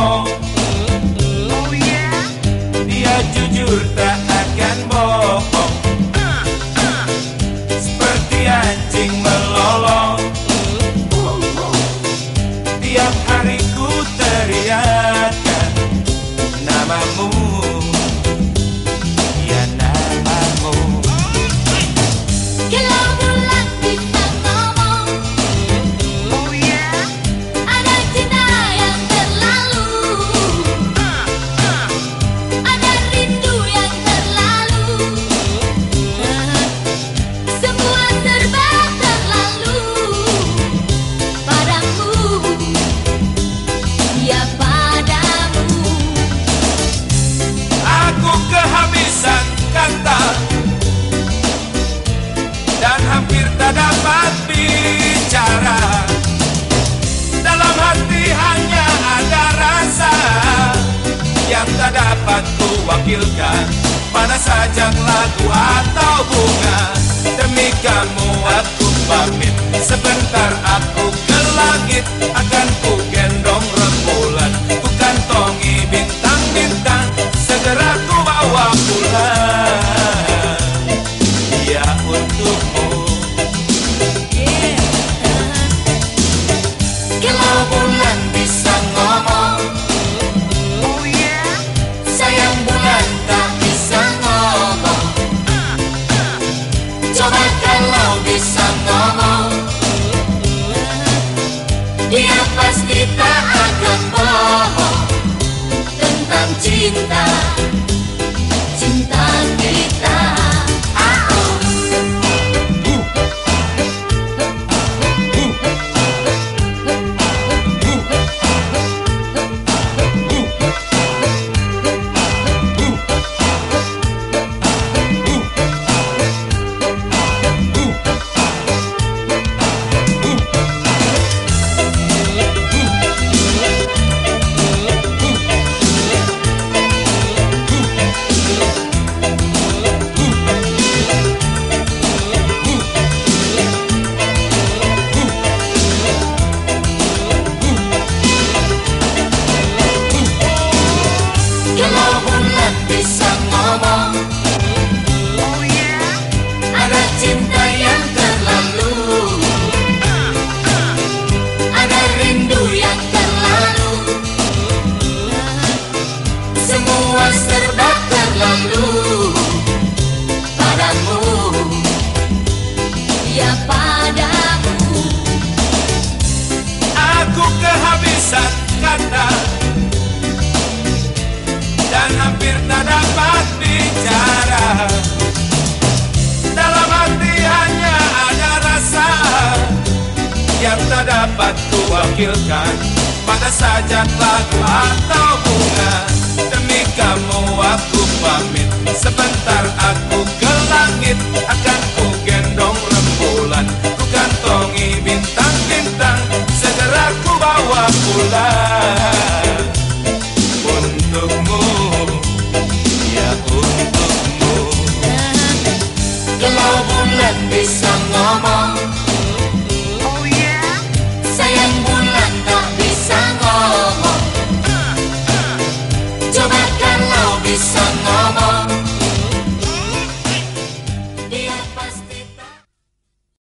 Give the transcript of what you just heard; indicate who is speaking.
Speaker 1: Oh yeah.
Speaker 2: Dia jujur tak akan bohong. Seperti anjing melolong. Tiap hari ku teriakan Namamu kamu aku pamit. Sebentar linda. Semua serba terlalu
Speaker 3: padamu. Ya padamu.
Speaker 2: Aku kehabisan kata. Dan hampir tak dapat bicara. Dalam hati hanya ada rasa Yang tak dapat kuwakilkan Pada sajak lagu atau bunga Kamu aku pamit. Sebentar aku ke langit. Akan ku gendong rembulan. Ku kantongi bintang-bintang. Segera ku bawa pulang. Untukmu. Ya untukmu. Kalau bulan bisa ngomong bisa